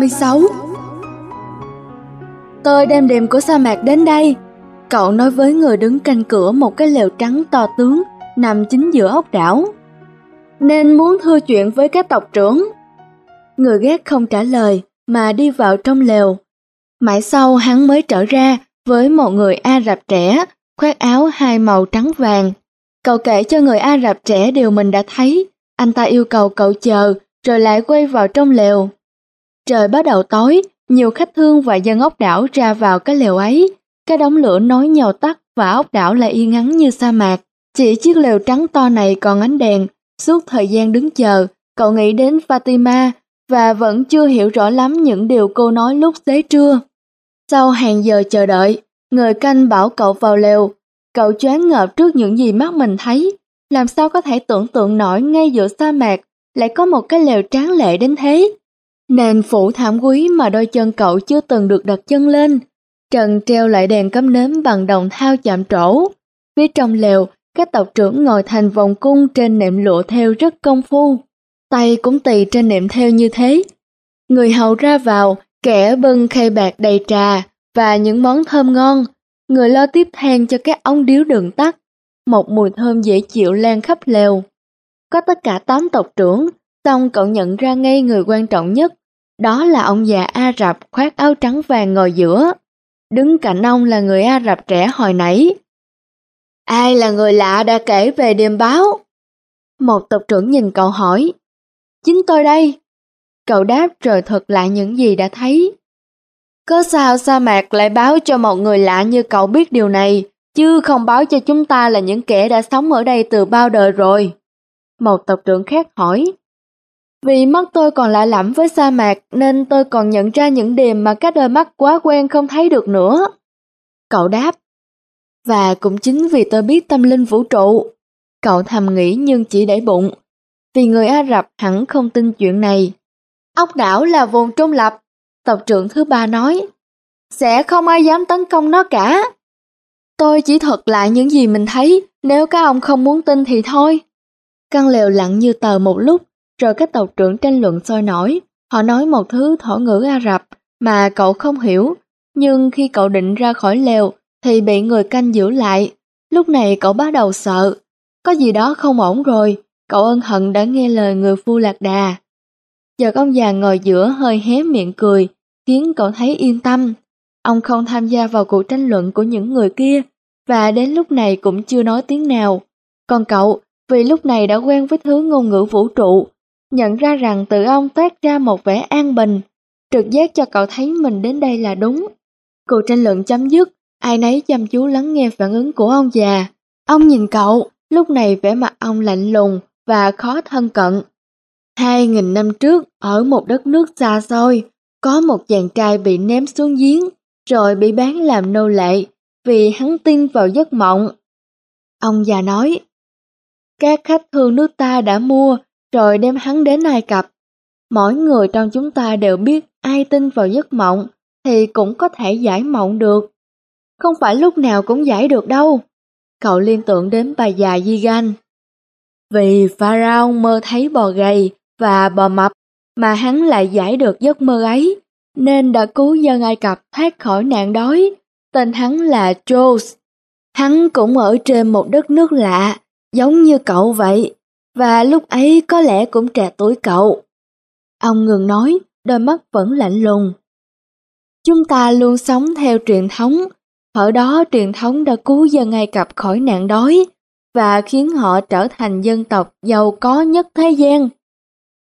36 Tôi đem đêm của sa mạc đến đây. Cậu nói với người đứng canh cửa một cái lều trắng to tướng, nằm chính giữa ốc đảo. Nên muốn thưa chuyện với các tộc trưởng. Người ghét không trả lời, mà đi vào trong lều. Mãi sau, hắn mới trở ra với một người Ả Rập trẻ, khoác áo hai màu trắng vàng. Cậu kể cho người Ả Rập trẻ điều mình đã thấy. Anh ta yêu cầu cậu chờ, rồi lại quay vào trong lều. Trời bắt đầu tối, nhiều khách thương và dân ốc đảo ra vào cái lều ấy. Cái đống lửa nói nhào tắt và ốc đảo lại yên ngắn như sa mạc. Chỉ chiếc lều trắng to này còn ánh đèn. Suốt thời gian đứng chờ, cậu nghĩ đến Fatima và vẫn chưa hiểu rõ lắm những điều cô nói lúc xế trưa. Sau hàng giờ chờ đợi, người canh bảo cậu vào lều. Cậu choáng ngợp trước những gì mắt mình thấy. Làm sao có thể tưởng tượng nổi ngay giữa sa mạc lại có một cái lều tráng lệ đến thế? Nền phủ thảm quý mà đôi chân cậu chưa từng được đặt chân lên. Trần treo lại đèn cắm nến bằng đồng thao chạm trổ. Phía trong lều, các tộc trưởng ngồi thành vòng cung trên nệm lụa theo rất công phu. Tay cũng tỳ trên nệm theo như thế. Người hầu ra vào, kẻ bưng khay bạc đầy trà và những món thơm ngon. Người lo tiếp than cho các ống điếu đường tắt. Một mùi thơm dễ chịu lan khắp lều. Có tất cả tám tộc trưởng, Xong cậu nhận ra ngay người quan trọng nhất, đó là ông già Ả Rập khoác áo trắng vàng ngồi giữa. Đứng cạnh ông là người Ả Rập trẻ hồi nãy. Ai là người lạ đã kể về đêm báo? Một tộc trưởng nhìn cậu hỏi. Chính tôi đây. Cậu đáp rồi thuật lại những gì đã thấy. Có sao sa mạc lại báo cho một người lạ như cậu biết điều này, chứ không báo cho chúng ta là những kẻ đã sống ở đây từ bao đời rồi. Một tộc trưởng khác hỏi. Vì mắt tôi còn lạ lẫm với sa mạc nên tôi còn nhận ra những điểm mà các đôi mắt quá quen không thấy được nữa. Cậu đáp. Và cũng chính vì tôi biết tâm linh vũ trụ. Cậu thầm nghĩ nhưng chỉ để bụng. Vì người Ả Rập hẳn không tin chuyện này. Ốc đảo là vùng trung lập, tộc trưởng thứ ba nói. Sẽ không ai dám tấn công nó cả. Tôi chỉ thuật lại những gì mình thấy, nếu các ông không muốn tin thì thôi. Căn lều lặng như tờ một lúc, rồi các tộc trưởng tranh luận sôi nổi, họ nói một thứ thổ ngữ Ả Rập mà cậu không hiểu, nhưng khi cậu định ra khỏi lều thì bị người canh giữ lại. Lúc này cậu bắt đầu sợ, có gì đó không ổn rồi, cậu ân hận đã nghe lời người phu lạc đà. Giờ ông già ngồi giữa hơi hé miệng cười, khiến cậu thấy yên tâm. Ông không tham gia vào cuộc tranh luận của những người kia, và đến lúc này cũng chưa nói tiếng nào. Còn cậu, vì lúc này đã quen với thứ ngôn ngữ vũ trụ, nhận ra rằng tự ông toát ra một vẻ an bình, trực giác cho cậu thấy mình đến đây là đúng. Cuộc tranh luận chấm dứt, ai nấy chăm chú lắng nghe phản ứng của ông già. Ông nhìn cậu, lúc này vẻ mặt ông lạnh lùng và khó thân cận. Hai nghìn năm trước, ở một đất nước xa xôi, có một chàng trai bị ném xuống giếng, rồi bị bán làm nô lệ vì hắn tin vào giấc mộng. Ông già nói, các khách thương nước ta đã mua rồi đem hắn đến Ai Cập. Mỗi người trong chúng ta đều biết ai tin vào giấc mộng thì cũng có thể giải mộng được. Không phải lúc nào cũng giải được đâu. Cậu liên tưởng đến bà già Di Gan. Vì Pharaoh mơ thấy bò gầy và bò mập mà hắn lại giải được giấc mơ ấy, nên đã cứu dân Ai Cập thoát khỏi nạn đói. Tên hắn là Jose. Hắn cũng ở trên một đất nước lạ, giống như cậu vậy và lúc ấy có lẽ cũng trẻ tuổi cậu. Ông ngừng nói, đôi mắt vẫn lạnh lùng. Chúng ta luôn sống theo truyền thống, ở đó truyền thống đã cứu dân Ai Cập khỏi nạn đói và khiến họ trở thành dân tộc giàu có nhất thế gian.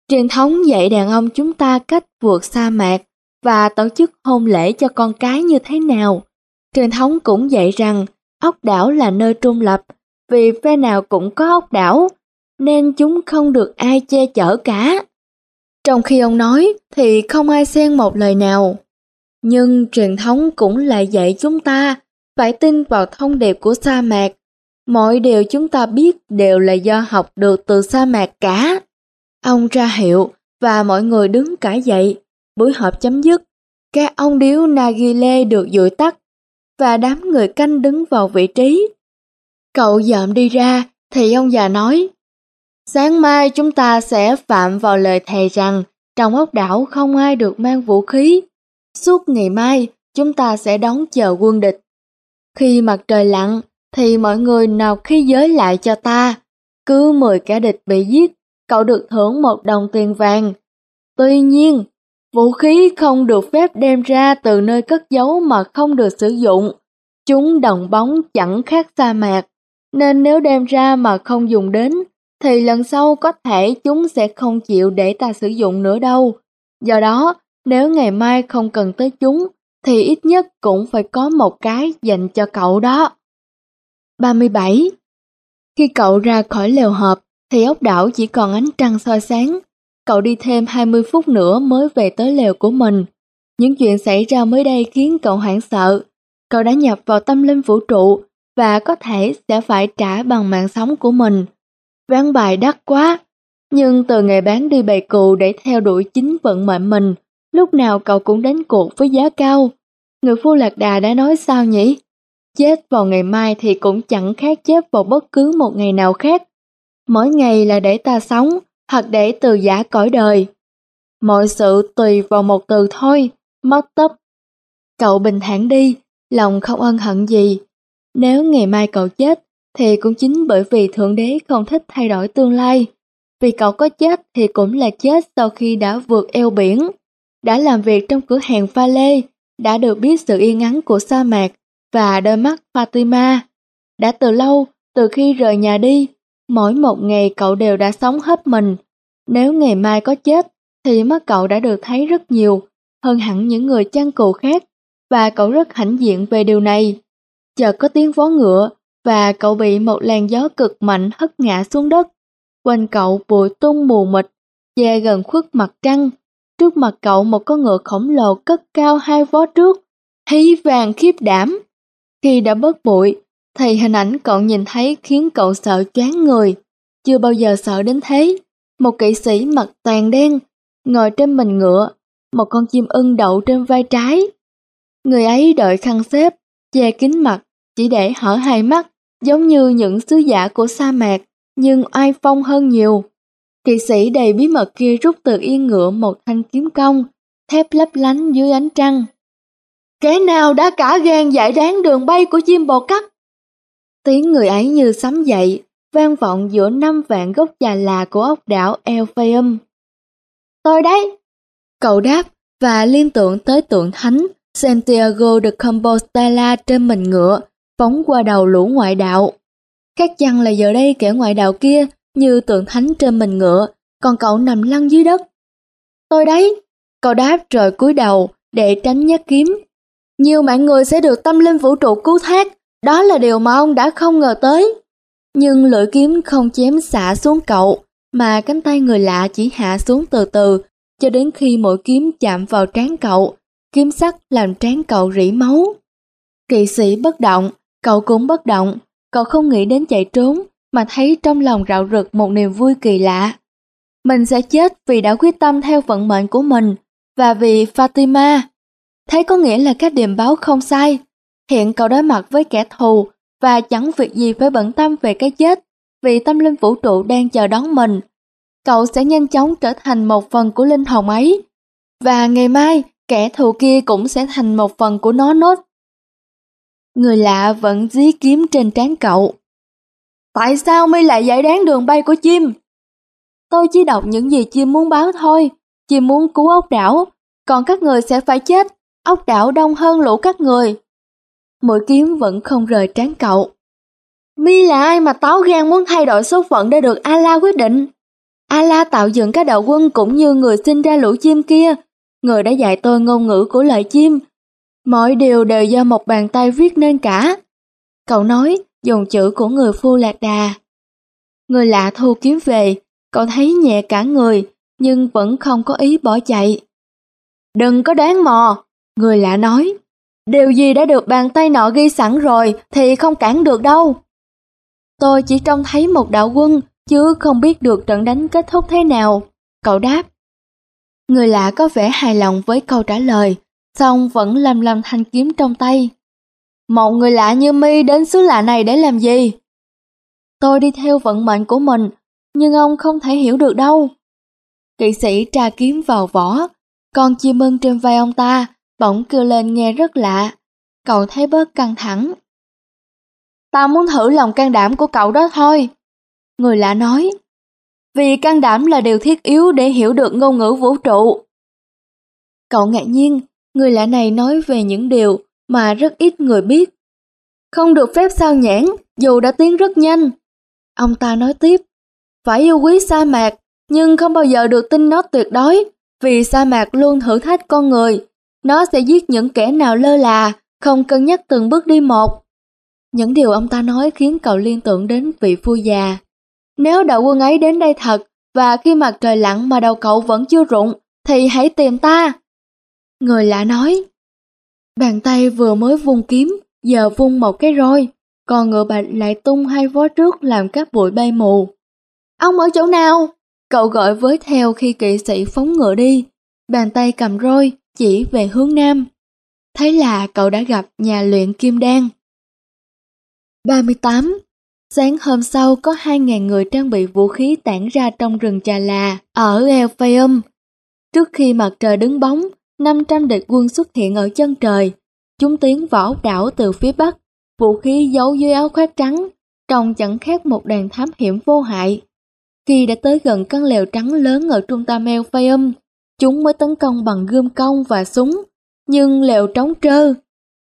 Truyền thống dạy đàn ông chúng ta cách vượt sa mạc và tổ chức hôn lễ cho con cái như thế nào. Truyền thống cũng dạy rằng ốc đảo là nơi trung lập, vì phe nào cũng có ốc đảo, nên chúng không được ai che chở cả. Trong khi ông nói, thì không ai xen một lời nào. Nhưng truyền thống cũng lại dạy chúng ta phải tin vào thông điệp của sa mạc. Mọi điều chúng ta biết đều là do học được từ sa mạc cả. Ông ra hiệu và mọi người đứng cả dậy. Buổi họp chấm dứt. Các ông điếu Nagile được dụi tắt và đám người canh đứng vào vị trí. Cậu dợm đi ra, thì ông già nói Sáng mai chúng ta sẽ phạm vào lời thề rằng trong ốc đảo không ai được mang vũ khí. Suốt ngày mai, chúng ta sẽ đón chờ quân địch. Khi mặt trời lặn, thì mọi người nào khí giới lại cho ta. Cứ 10 kẻ địch bị giết, cậu được thưởng một đồng tiền vàng. Tuy nhiên, vũ khí không được phép đem ra từ nơi cất giấu mà không được sử dụng. Chúng đồng bóng chẳng khác sa mạc, nên nếu đem ra mà không dùng đến, thì lần sau có thể chúng sẽ không chịu để ta sử dụng nữa đâu. Do đó, nếu ngày mai không cần tới chúng, thì ít nhất cũng phải có một cái dành cho cậu đó. 37. Khi cậu ra khỏi lều hộp, thì ốc đảo chỉ còn ánh trăng soi sáng. Cậu đi thêm 20 phút nữa mới về tới lều của mình. Những chuyện xảy ra mới đây khiến cậu hoảng sợ. Cậu đã nhập vào tâm linh vũ trụ và có thể sẽ phải trả bằng mạng sống của mình. Ván bài đắt quá, nhưng từ ngày bán đi bày cụ để theo đuổi chính vận mệnh mình, lúc nào cậu cũng đánh cuộc với giá cao. Người phu lạc đà đã nói sao nhỉ? Chết vào ngày mai thì cũng chẳng khác chết vào bất cứ một ngày nào khác. Mỗi ngày là để ta sống, hoặc để từ giả cõi đời. Mọi sự tùy vào một từ thôi, mất tấp. Cậu bình thản đi, lòng không ân hận gì. Nếu ngày mai cậu chết, thì cũng chính bởi vì Thượng Đế không thích thay đổi tương lai. Vì cậu có chết thì cũng là chết sau khi đã vượt eo biển, đã làm việc trong cửa hàng pha lê, đã được biết sự yên ắng của sa mạc và đôi mắt Fatima. Đã từ lâu, từ khi rời nhà đi, mỗi một ngày cậu đều đã sống hết mình. Nếu ngày mai có chết, thì mắt cậu đã được thấy rất nhiều, hơn hẳn những người chăn cừu khác, và cậu rất hãnh diện về điều này. Chợt có tiếng vó ngựa, và cậu bị một làn gió cực mạnh hất ngã xuống đất. Quanh cậu bụi tung mù mịt, che gần khuất mặt trăng. Trước mặt cậu một con ngựa khổng lồ cất cao hai vó trước, hí vàng khiếp đảm. Khi đã bớt bụi, thì hình ảnh cậu nhìn thấy khiến cậu sợ choáng người. Chưa bao giờ sợ đến thế. Một kỵ sĩ mặc toàn đen, ngồi trên mình ngựa, một con chim ưng đậu trên vai trái. Người ấy đợi khăn xếp, che kín mặt, chỉ để hở hai mắt, giống như những sứ giả của sa mạc, nhưng oai phong hơn nhiều. Kỵ sĩ đầy bí mật kia rút từ yên ngựa một thanh kiếm cong, thép lấp lánh dưới ánh trăng. Kẻ nào đã cả gan giải đáng đường bay của chim bồ cắt? Tiếng người ấy như sấm dậy, vang vọng giữa năm vạn gốc già là của ốc đảo Elpheum. Tôi đấy! Cậu đáp và liên tưởng tới tượng thánh Santiago de Compostela trên mình ngựa, phóng qua đầu lũ ngoại đạo. Khác chăng là giờ đây kẻ ngoại đạo kia như tượng thánh trên mình ngựa, còn cậu nằm lăn dưới đất. Tôi đấy! Cậu đáp rồi cúi đầu để tránh nhát kiếm. Nhiều mạng người sẽ được tâm linh vũ trụ cứu thác, đó là điều mà ông đã không ngờ tới. Nhưng lưỡi kiếm không chém xả xuống cậu, mà cánh tay người lạ chỉ hạ xuống từ từ, cho đến khi mỗi kiếm chạm vào trán cậu, kiếm sắc làm trán cậu rỉ máu. Kỵ sĩ bất động, cậu cũng bất động, cậu không nghĩ đến chạy trốn, mà thấy trong lòng rạo rực một niềm vui kỳ lạ. Mình sẽ chết vì đã quyết tâm theo vận mệnh của mình, và vì Fatima. thấy có nghĩa là các điểm báo không sai. Hiện cậu đối mặt với kẻ thù và chẳng việc gì phải bận tâm về cái chết vì tâm linh vũ trụ đang chờ đón mình. Cậu sẽ nhanh chóng trở thành một phần của linh hồn ấy. Và ngày mai, kẻ thù kia cũng sẽ thành một phần của nó nốt. Người lạ vẫn dí kiếm trên trán cậu. Tại sao mi lại giải đáng đường bay của chim? Tôi chỉ đọc những gì chim muốn báo thôi. Chim muốn cứu ốc đảo, còn các người sẽ phải chết. Ốc đảo đông hơn lũ các người mũi kiếm vẫn không rời trán cậu. Mi là ai mà táo gan muốn thay đổi số phận để được Allah quyết định? Allah tạo dựng các đạo quân cũng như người sinh ra lũ chim kia. Người đã dạy tôi ngôn ngữ của loài chim. Mọi điều đều do một bàn tay viết nên cả. Cậu nói, dùng chữ của người phu lạc đà. Người lạ thu kiếm về, cậu thấy nhẹ cả người, nhưng vẫn không có ý bỏ chạy. Đừng có đáng mò, người lạ nói. Điều gì đã được bàn tay nọ ghi sẵn rồi thì không cản được đâu. Tôi chỉ trông thấy một đạo quân, chứ không biết được trận đánh kết thúc thế nào. Cậu đáp. Người lạ có vẻ hài lòng với câu trả lời, xong vẫn lầm lầm thanh kiếm trong tay. Một người lạ như mi đến xứ lạ này để làm gì? Tôi đi theo vận mệnh của mình, nhưng ông không thể hiểu được đâu. kỵ sĩ tra kiếm vào vỏ, con chim ưng trên vai ông ta bỗng kêu lên nghe rất lạ. Cậu thấy bớt căng thẳng. Ta muốn thử lòng can đảm của cậu đó thôi. Người lạ nói. Vì can đảm là điều thiết yếu để hiểu được ngôn ngữ vũ trụ. Cậu ngạc nhiên, người lạ này nói về những điều mà rất ít người biết. Không được phép sao nhãn, dù đã tiến rất nhanh. Ông ta nói tiếp, phải yêu quý sa mạc, nhưng không bao giờ được tin nó tuyệt đối, vì sa mạc luôn thử thách con người. Nó sẽ giết những kẻ nào lơ là, không cân nhắc từng bước đi một. Những điều ông ta nói khiến cậu liên tưởng đến vị phu già. Nếu đạo quân ấy đến đây thật, và khi mặt trời lặn mà đầu cậu vẫn chưa rụng, thì hãy tìm ta. Người lạ nói, bàn tay vừa mới vung kiếm, giờ vung một cái roi, còn ngựa bạch lại tung hai vó trước làm các bụi bay mù. Ông ở chỗ nào? Cậu gọi với theo khi kỵ sĩ phóng ngựa đi, bàn tay cầm roi, chỉ về hướng nam. Thấy là cậu đã gặp nhà luyện kim đan. 38. Sáng hôm sau có 2.000 người trang bị vũ khí tản ra trong rừng trà là ở Elpheum. Trước khi mặt trời đứng bóng, 500 địch quân xuất hiện ở chân trời. Chúng tiến vào ốc đảo từ phía bắc, vũ khí giấu dưới áo khoác trắng, trông chẳng khác một đàn thám hiểm vô hại. Khi đã tới gần căn lều trắng lớn ở trung tâm Elpheum, chúng mới tấn công bằng gươm cong và súng, nhưng lều trống trơ.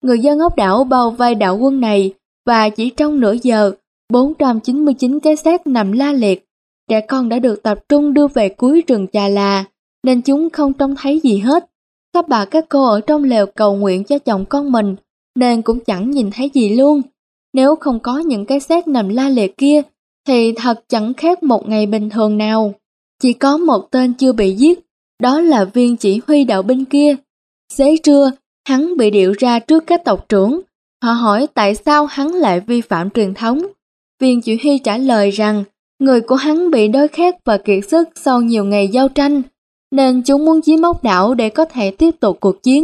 Người dân ốc đảo bao vây đảo quân này và chỉ trong nửa giờ, 499 cái xác nằm la liệt. Trẻ con đã được tập trung đưa về cuối rừng trà là, nên chúng không trông thấy gì hết. Các bà các cô ở trong lều cầu nguyện cho chồng con mình, nên cũng chẳng nhìn thấy gì luôn. Nếu không có những cái xác nằm la liệt kia, thì thật chẳng khác một ngày bình thường nào. Chỉ có một tên chưa bị giết, đó là viên chỉ huy đạo binh kia. Xế trưa, hắn bị điệu ra trước các tộc trưởng. Họ hỏi tại sao hắn lại vi phạm truyền thống. Viên chỉ huy trả lời rằng người của hắn bị đói khát và kiệt sức sau nhiều ngày giao tranh, nên chúng muốn chiếm ốc đảo để có thể tiếp tục cuộc chiến.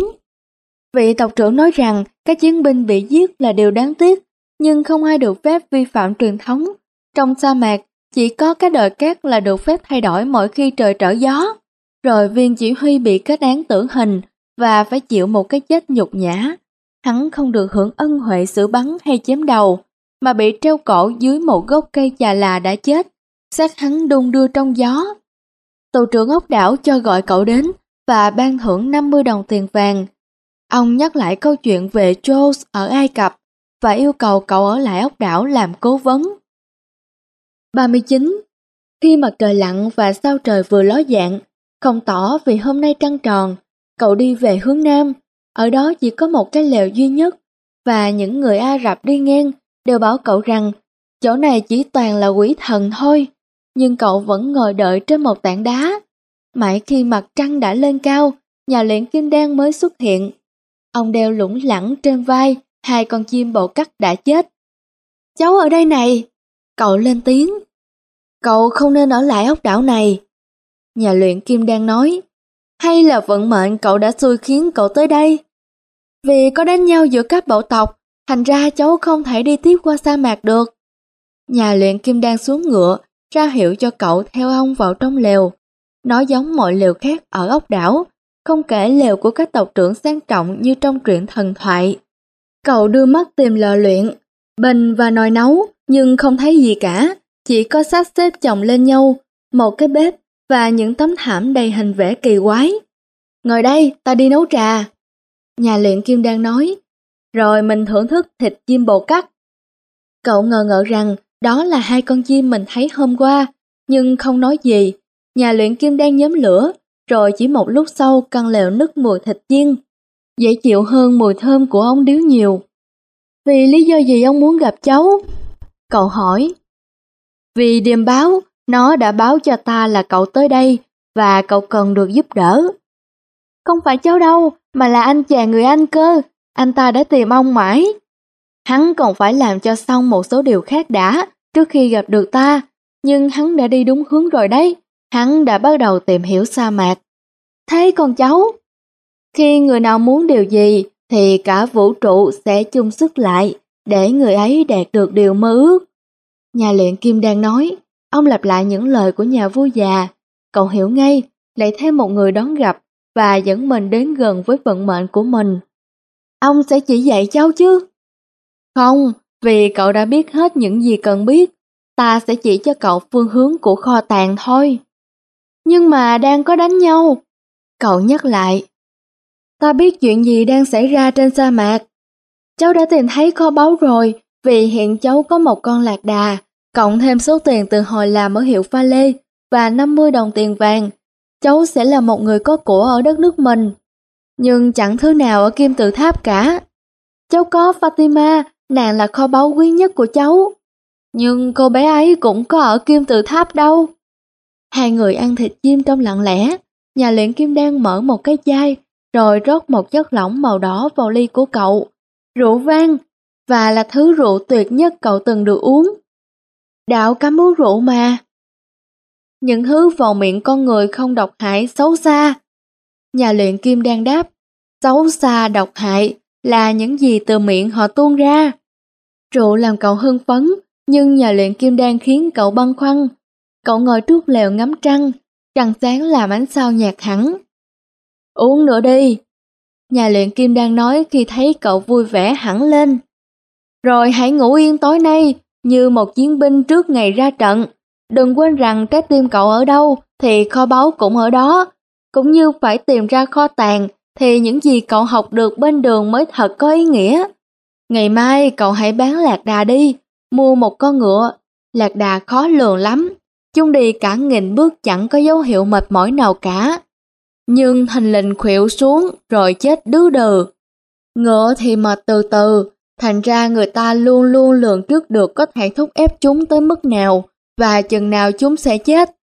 Vị tộc trưởng nói rằng các chiến binh bị giết là điều đáng tiếc, nhưng không ai được phép vi phạm truyền thống. Trong sa mạc, chỉ có cái đời cát là được phép thay đổi mỗi khi trời trở gió. Rồi viên chỉ huy bị kết án tử hình và phải chịu một cái chết nhục nhã. Hắn không được hưởng ân huệ xử bắn hay chém đầu, mà bị treo cổ dưới một gốc cây già là đã chết. xác hắn đung đưa trong gió. Tù trưởng ốc đảo cho gọi cậu đến và ban thưởng 50 đồng tiền vàng. Ông nhắc lại câu chuyện về Jones ở Ai Cập và yêu cầu cậu ở lại ốc đảo làm cố vấn. 39. Khi mặt trời lặn và sao trời vừa ló dạng, không tỏ vì hôm nay trăng tròn, cậu đi về hướng nam, ở đó chỉ có một cái lều duy nhất, và những người Ả Rập đi ngang đều bảo cậu rằng chỗ này chỉ toàn là quỷ thần thôi, nhưng cậu vẫn ngồi đợi trên một tảng đá. Mãi khi mặt trăng đã lên cao, nhà luyện kim đan mới xuất hiện. Ông đeo lủng lẳng trên vai hai con chim bồ cắt đã chết. Cháu ở đây này! Cậu lên tiếng. Cậu không nên ở lại ốc đảo này. Nhà luyện kim đan nói. Hay là vận mệnh cậu đã xui khiến cậu tới đây? Vì có đánh nhau giữa các bộ tộc, thành ra cháu không thể đi tiếp qua sa mạc được. Nhà luyện kim đan xuống ngựa, ra hiệu cho cậu theo ông vào trong lều. Nó giống mọi lều khác ở ốc đảo, không kể lều của các tộc trưởng sang trọng như trong truyện thần thoại. Cậu đưa mắt tìm lò luyện, bình và nồi nấu, nhưng không thấy gì cả, chỉ có xác xếp chồng lên nhau, một cái bếp và những tấm thảm đầy hình vẽ kỳ quái. Ngồi đây, ta đi nấu trà. Nhà luyện kim đang nói, rồi mình thưởng thức thịt chim bồ cắt. Cậu ngờ ngợ rằng đó là hai con chim mình thấy hôm qua, nhưng không nói gì. Nhà luyện kim đang nhóm lửa, rồi chỉ một lúc sau căn lều nứt mùi thịt chiên. Dễ chịu hơn mùi thơm của ông điếu nhiều. Vì lý do gì ông muốn gặp cháu? Cậu hỏi. Vì điềm báo, nó đã báo cho ta là cậu tới đây và cậu cần được giúp đỡ. Không phải cháu đâu, mà là anh chàng người Anh cơ. Anh ta đã tìm ông mãi. Hắn còn phải làm cho xong một số điều khác đã trước khi gặp được ta. Nhưng hắn đã đi đúng hướng rồi đấy. Hắn đã bắt đầu tìm hiểu sa mạc. Thế con cháu? Khi người nào muốn điều gì thì cả vũ trụ sẽ chung sức lại để người ấy đạt được điều mơ ước. Nhà luyện kim đang nói, ông lặp lại những lời của nhà vua già, cậu hiểu ngay lại thêm một người đón gặp và dẫn mình đến gần với vận mệnh của mình. Ông sẽ chỉ dạy cháu chứ? Không, vì cậu đã biết hết những gì cần biết, ta sẽ chỉ cho cậu phương hướng của kho tàng thôi. Nhưng mà đang có đánh nhau. Cậu nhắc lại. Ta biết chuyện gì đang xảy ra trên sa mạc. Cháu đã tìm thấy kho báu rồi, vì hiện cháu có một con lạc đà, cộng thêm số tiền từ hồi làm ở hiệu pha lê và 50 đồng tiền vàng. Cháu sẽ là một người có của ở đất nước mình. Nhưng chẳng thứ nào ở kim tự tháp cả. Cháu có Fatima, nàng là kho báu quý nhất của cháu. Nhưng cô bé ấy cũng có ở kim tự tháp đâu. Hai người ăn thịt chim trong lặng lẽ, nhà luyện kim đen mở một cái chai, rồi rót một chất lỏng màu đỏ vào ly của cậu. Rượu vang, và là thứ rượu tuyệt nhất cậu từng được uống. Đạo cấm uống rượu mà. Những thứ vào miệng con người không độc hại xấu xa. Nhà luyện kim đang đáp, xấu xa độc hại là những gì từ miệng họ tuôn ra. Rượu làm cậu hưng phấn, nhưng nhà luyện kim đan khiến cậu băn khoăn. Cậu ngồi trước lều ngắm trăng, trăng sáng làm ánh sao nhạt hẳn. Uống nữa đi. Nhà luyện kim đang nói khi thấy cậu vui vẻ hẳn lên. Rồi hãy ngủ yên tối nay, như một chiến binh trước ngày ra trận. Đừng quên rằng trái tim cậu ở đâu, thì kho báu cũng ở đó. Cũng như phải tìm ra kho tàng, thì những gì cậu học được bên đường mới thật có ý nghĩa. Ngày mai cậu hãy bán lạc đà đi, mua một con ngựa. Lạc đà khó lường lắm, chung đi cả nghìn bước chẳng có dấu hiệu mệt mỏi nào cả. Nhưng hình lình khuỵu xuống rồi chết đứ đừ. Ngựa thì mệt từ từ, thành ra người ta luôn luôn lường trước được có thể thúc ép chúng tới mức nào và chừng nào chúng sẽ chết.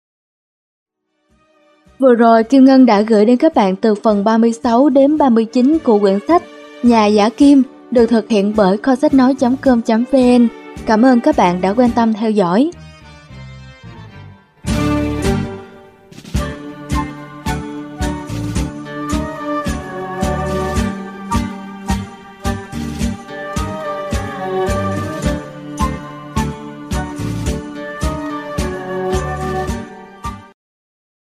Vừa rồi, Kim Ngân đã gửi đến các bạn từ phần 36 đến 39 của quyển sách Nhà giả kim, được thực hiện bởi kho sách nói.com.vn. Cảm ơn các bạn đã quan tâm theo dõi.